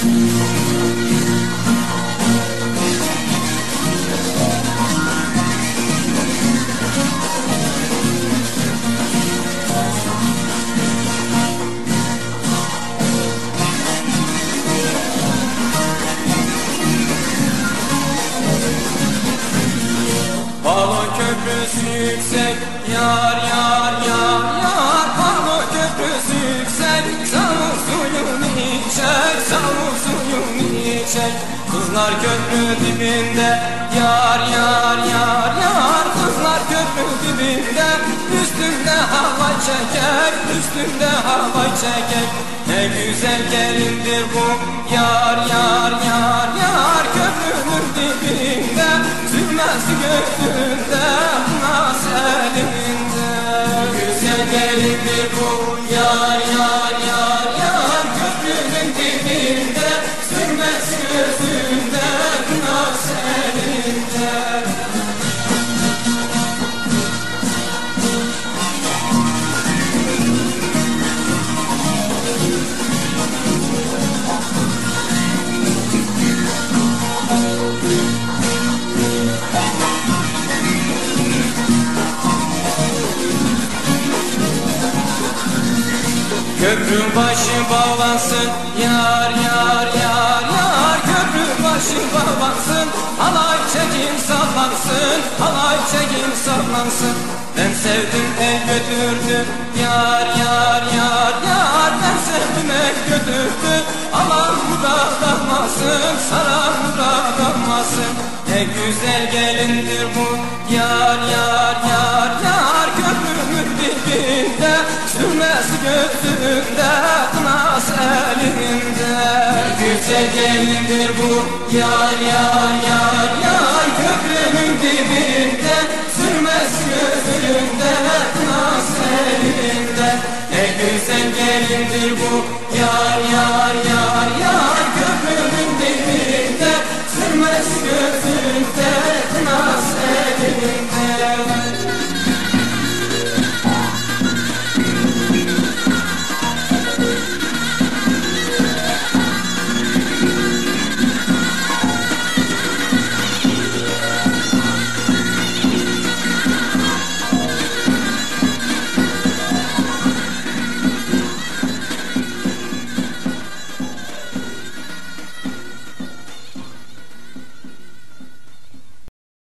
Palo köprüsü yüksek Yar yar yar yar içer Kızlar köprü dibinde Yar yar yar yar. Kızlar köprü dibinde Üstünde hava çeker Üstünde hava çeker. Ne güzel gelindir bu Yar yar yar yar. Köprünün dibinde Sürmez gözünde Naz elinde. Güzel gelindir bu yar yar Köprü başı bağlansın Yar yar yar yar. Köprü başı bağlansın Halay çekin sallansın Halay çekin sallansın Ben sevdim el götürdü Yar yar yar yar. Ben sevdim el götürdü Aman muradlanmasın Saran muradlanmasın Ne güzel gelindir bu yar yar gözünde Kınas elinde. Güzel gelindir bu Yar yar yar yar. Köprünün dibinde Sürmez gözünde Kınas elinde. Ne güzel gelindir bu Yar yar yar yar. Köprünün dibinde Sürmez